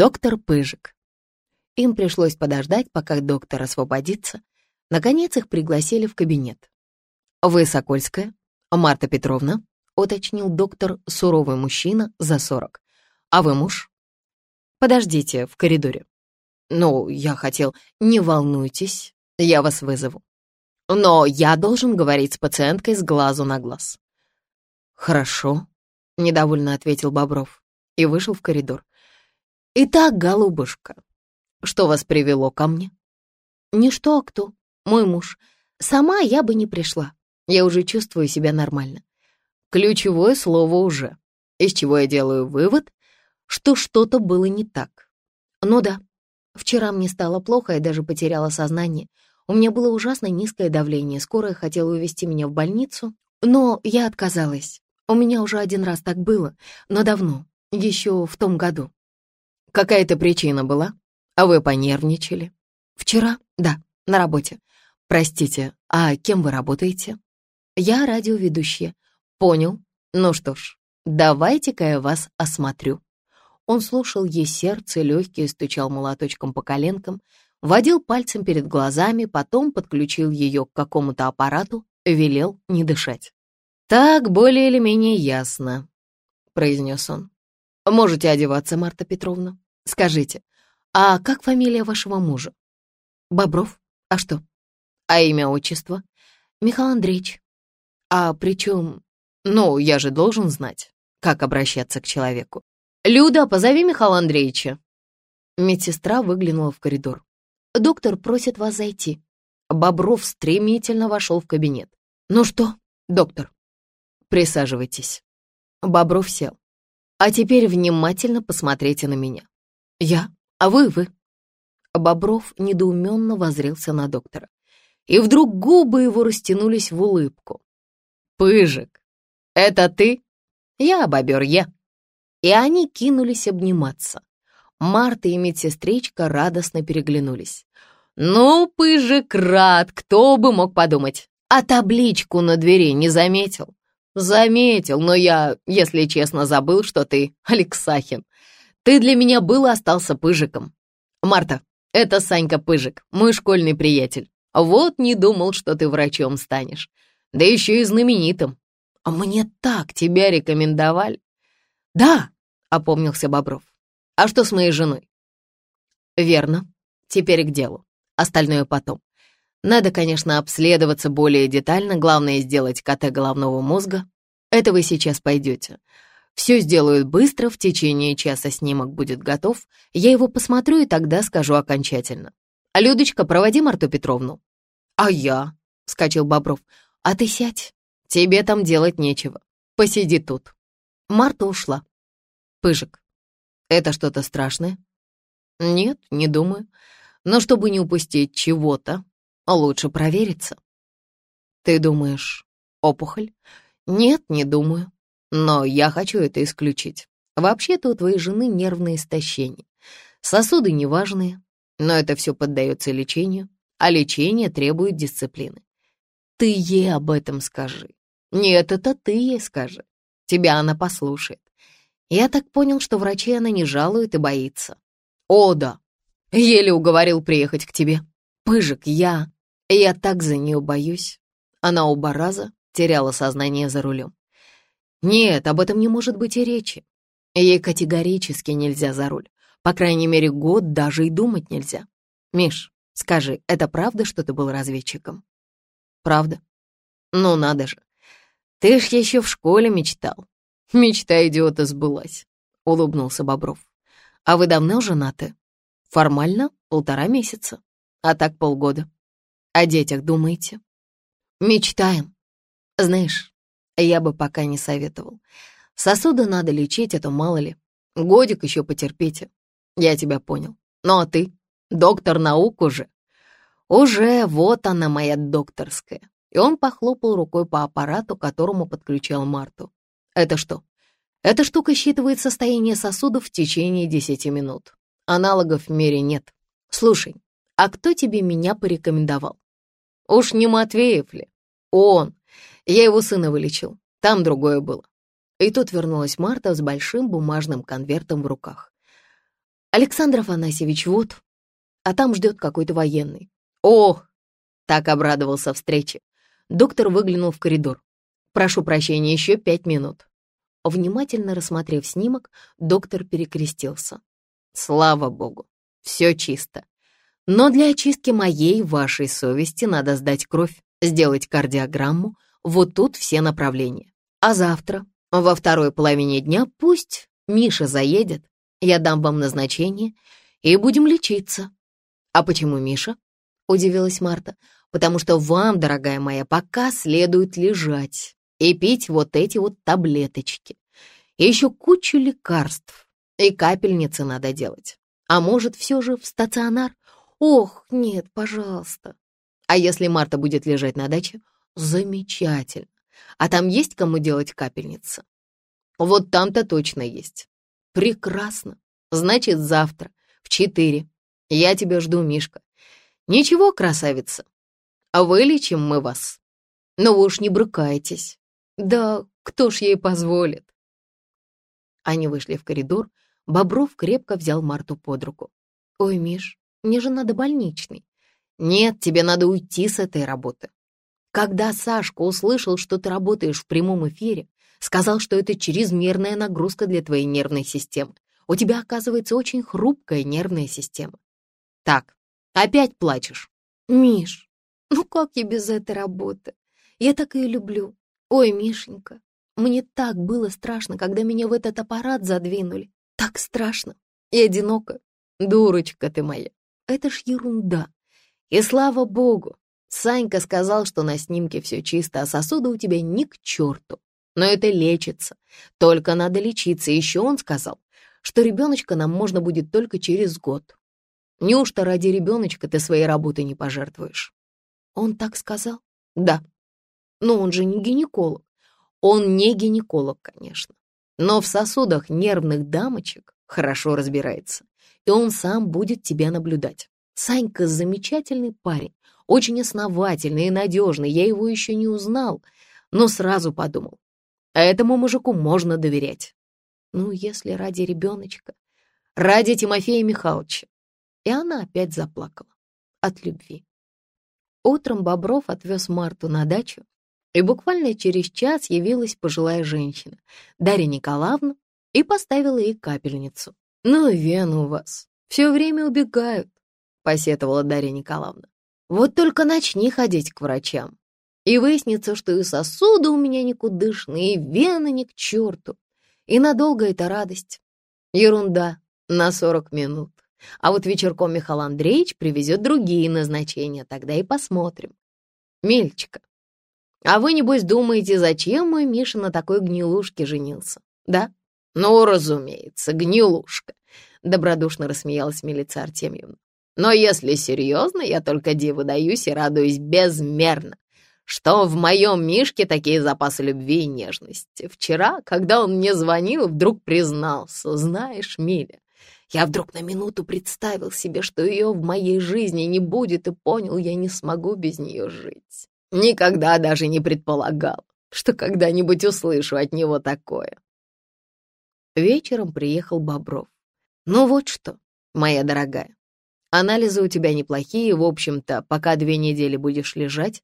Доктор Пыжик. Им пришлось подождать, пока доктор освободится. Наконец их пригласили в кабинет. «Вы Сокольская? Марта Петровна?» — уточнил доктор, суровый мужчина за сорок. «А вы муж?» «Подождите в коридоре». «Ну, я хотел...» «Не волнуйтесь, я вас вызову. Но я должен говорить с пациенткой с глазу на глаз». «Хорошо», — недовольно ответил Бобров и вышел в коридор. «Итак, голубушка, что вас привело ко мне?» «Ничто, а кто? Мой муж. Сама я бы не пришла. Я уже чувствую себя нормально. Ключевое слово «уже», из чего я делаю вывод, что что-то было не так. Ну да, вчера мне стало плохо, я даже потеряла сознание. У меня было ужасно низкое давление, скорая хотела увезти меня в больницу, но я отказалась. У меня уже один раз так было, но давно, еще в том году. Какая-то причина была? А вы понервничали? Вчера? Да, на работе. Простите, а кем вы работаете? Я радиоведущая. Понял. Ну что ж, давайте-ка я вас осмотрю. Он слушал ей сердце, легкие, стучал молоточком по коленкам, водил пальцем перед глазами, потом подключил ее к какому-то аппарату, велел не дышать. «Так более или менее ясно», — произнес он. Можете одеваться, Марта Петровна. Скажите, а как фамилия вашего мужа? Бобров. А что? А имя, отчество? Михаил Андреевич. А при чем? Ну, я же должен знать, как обращаться к человеку. Люда, позови Михаила Андреевича. Медсестра выглянула в коридор. Доктор просит вас зайти. Бобров стремительно вошел в кабинет. Ну что, доктор? Присаживайтесь. Бобров сел. А теперь внимательно посмотрите на меня. Я? А вы, вы?» Бобров недоуменно возрился на доктора. И вдруг губы его растянулись в улыбку. «Пыжик, это ты?» «Я, бобер, я». И они кинулись обниматься. Марта и медсестричка радостно переглянулись. «Ну, Пыжик рад, кто бы мог подумать. А табличку на двери не заметил?» «Заметил, но я, если честно, забыл, что ты Алексахин. Ты для меня был и остался Пыжиком. Марта, это Санька Пыжик, мой школьный приятель. Вот не думал, что ты врачом станешь. Да еще и знаменитым. А мне так тебя рекомендовали». «Да», — опомнился Бобров. «А что с моей женой?» «Верно. Теперь к делу. Остальное потом. Надо, конечно, обследоваться более детально, главное сделать КТ головного мозга. Это вы сейчас пойдете. Все сделают быстро, в течение часа снимок будет готов. Я его посмотрю и тогда скажу окончательно. А Людочка, проводи Марту Петровну. А я, — вскочил Бобров, — а ты сядь. Тебе там делать нечего. Посиди тут. Марта ушла. Пыжик, это что-то страшное? Нет, не думаю. Но чтобы не упустить чего-то, Лучше провериться. Ты думаешь, опухоль? Нет, не думаю. Но я хочу это исключить. Вообще-то у твоей жены нервное истощение. Сосуды неважные, но это все поддается лечению, а лечение требует дисциплины. Ты ей об этом скажи. Нет, это ты ей скажи. Тебя она послушает. Я так понял, что врачей она не жалует и боится. О, да. Еле уговорил приехать к тебе. Пыжик, я... Я так за нее боюсь. Она оба раза теряла сознание за рулем. Нет, об этом не может быть и речи. Ей категорически нельзя за руль. По крайней мере, год даже и думать нельзя. Миш, скажи, это правда, что ты был разведчиком? Правда? Ну, надо же. Ты ж еще в школе мечтал. Мечта идиота сбылась, — улыбнулся Бобров. А вы давно женаты? Формально полтора месяца а так полгода. О детях думаете? Мечтаем. Знаешь, я бы пока не советовал. Сосуды надо лечить, это мало ли. Годик еще потерпите. Я тебя понял. Ну а ты? Доктор наук уже? Уже, вот она, моя докторская. И он похлопал рукой по аппарату, которому подключал Марту. Это что? Эта штука считывает состояние сосудов в течение 10 минут. Аналогов в мире нет. Слушай, а кто тебе меня порекомендовал? Уж не Матвеев ли? Он. Я его сына вылечил. Там другое было. И тут вернулась Марта с большим бумажным конвертом в руках. Александр Афанасьевич, вот, а там ждет какой-то военный. Ох, так обрадовался встрече. Доктор выглянул в коридор. Прошу прощения, еще пять минут. Внимательно рассмотрев снимок, доктор перекрестился. Слава богу, все чисто. Но для очистки моей, вашей совести надо сдать кровь, сделать кардиограмму, вот тут все направления. А завтра, во второй половине дня, пусть Миша заедет, я дам вам назначение, и будем лечиться. А почему Миша? Удивилась Марта. Потому что вам, дорогая моя, пока следует лежать и пить вот эти вот таблеточки. И еще кучу лекарств. И капельницы надо делать. А может, все же в стационар? Ох, нет, пожалуйста. А если Марта будет лежать на даче? Замечательно. А там есть кому делать капельницы? Вот там-то точно есть. Прекрасно. Значит, завтра в четыре. Я тебя жду, Мишка. Ничего, красавица. А вылечим мы вас. Но вы уж не брыкайтесь. Да кто ж ей позволит? Они вышли в коридор. Бобров крепко взял Марту под руку. «Ой, Миш, мне же надо больничный». «Нет, тебе надо уйти с этой работы». Когда Сашка услышал, что ты работаешь в прямом эфире, сказал, что это чрезмерная нагрузка для твоей нервной системы. У тебя, оказывается, очень хрупкая нервная система. Так, опять плачешь. Миш, ну как я без этой работы? Я так ее люблю. Ой, Мишенька, мне так было страшно, когда меня в этот аппарат задвинули. Так страшно и одиноко. Дурочка ты моя, это ж ерунда. И слава богу, Санька сказал, что на снимке все чисто, а сосуды у тебя ни к черту. Но это лечится. Только надо лечиться. Еще он сказал, что ребеночка нам можно будет только через год. Неужто ради ребеночка ты своей работой не пожертвуешь? Он так сказал? Да. Но он же не гинеколог. Он не гинеколог, конечно. Но в сосудах нервных дамочек хорошо разбирается. И он сам будет тебя наблюдать. Санька замечательный парень, очень основательный и надежный. Я его еще не узнал, но сразу подумал. Этому мужику можно доверять. Ну, если ради ребеночка, ради Тимофея Михайловича. И она опять заплакала от любви. Утром Бобров отвез Марту на дачу, и буквально через час явилась пожилая женщина, Дарья Николаевна, и поставила ей капельницу. «Ну, вены у вас, все время убегают», — посетовала Дарья Николаевна. «Вот только начни ходить к врачам, и выяснится, что и сосуды у меня никудышные, и вены ни к черту, и надолго это радость. Ерунда на сорок минут. А вот вечерком Михаил Андреевич привезет другие назначения, тогда и посмотрим. Мельчика, а вы, небось, думаете, зачем мой Миша на такой гнилушке женился, да? Ну, разумеется, гнилушка, добродушно рассмеялась милиция Артемьевна. Но если серьезно, я только диву даюсь и радуюсь безмерно, что в моем Мишке такие запасы любви и нежности. Вчера, когда он мне звонил, вдруг признался, знаешь, Миля, я вдруг на минуту представил себе, что ее в моей жизни не будет, и понял, я не смогу без нее жить. Никогда даже не предполагал, что когда-нибудь услышу от него такое. Вечером приехал Бобров. Ну вот что, моя дорогая, анализы у тебя неплохие, в общем-то, пока две недели будешь лежать,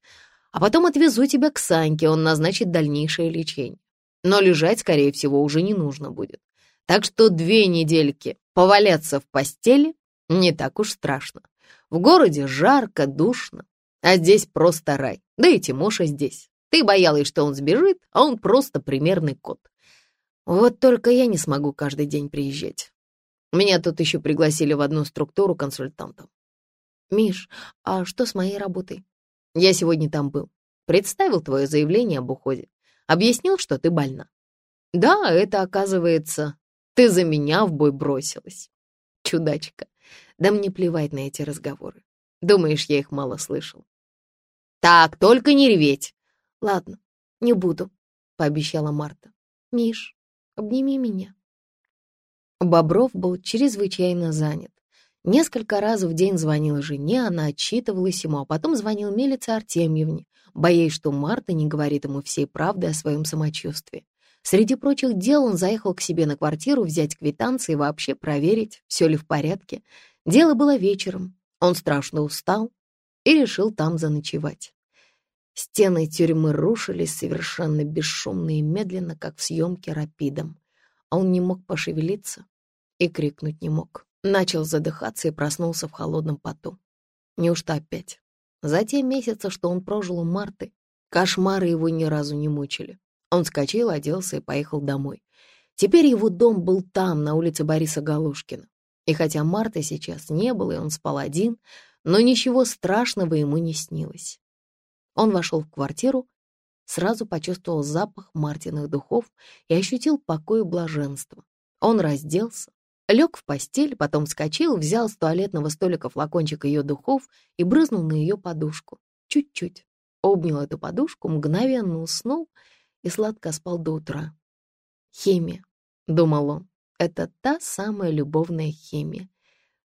а потом отвезу тебя к Саньке, он назначит дальнейшее лечение. Но лежать, скорее всего, уже не нужно будет. Так что две недельки поваляться в постели не так уж страшно. В городе жарко, душно, а здесь просто рай. Да и Тимоша здесь. Ты боялась, что он сбежит, а он просто примерный кот. Вот только я не смогу каждый день приезжать. Меня тут еще пригласили в одну структуру консультантом. Миш, а что с моей работой? Я сегодня там был. Представил твое заявление об уходе. Объяснил, что ты больна. Да, это, оказывается, ты за меня в бой бросилась. Чудачка. Да мне плевать на эти разговоры. Думаешь, я их мало слышал? Так, только не реветь. Ладно, не буду, пообещала Марта. Миш, обними меня. Бобров был чрезвычайно занят. Несколько раз в день звонила жене, она отчитывалась ему, а потом звонил милице Артемьевне, боясь, что Марта не говорит ему всей правды о своем самочувствии. Среди прочих дел он заехал к себе на квартиру взять квитанции и вообще проверить, все ли в порядке. Дело было вечером, он страшно устал и решил там заночевать. Стены тюрьмы рушились совершенно бесшумно и медленно, как в съемке рапидом. А он не мог пошевелиться и крикнуть не мог. Начал задыхаться и проснулся в холодном поту. Неужто опять? За те месяцы, что он прожил у Марты, кошмары его ни разу не мучили. Он вскочил, оделся и поехал домой. Теперь его дом был там, на улице Бориса Галушкина. И хотя Марты сейчас не было, и он спал один, но ничего страшного ему не снилось. Он вошел в квартиру, сразу почувствовал запах Мартиных духов и ощутил покой и блаженство. Он разделся, лег в постель, потом вскочил, взял с туалетного столика флакончик ее духов и брызнул на ее подушку. Чуть-чуть. Обнял эту подушку, мгновенно уснул и сладко спал до утра. «Химия», — думал он, — «это та самая любовная химия.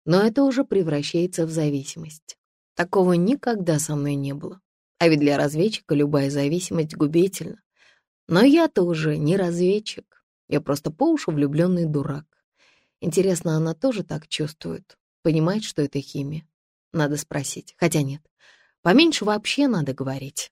Но это уже превращается в зависимость. Такого никогда со мной не было. А ведь для разведчика любая зависимость губительна. Но я-то уже не разведчик. Я просто по уши влюбленный дурак. Интересно, она тоже так чувствует? Понимает, что это химия? Надо спросить. Хотя нет. Поменьше вообще надо говорить.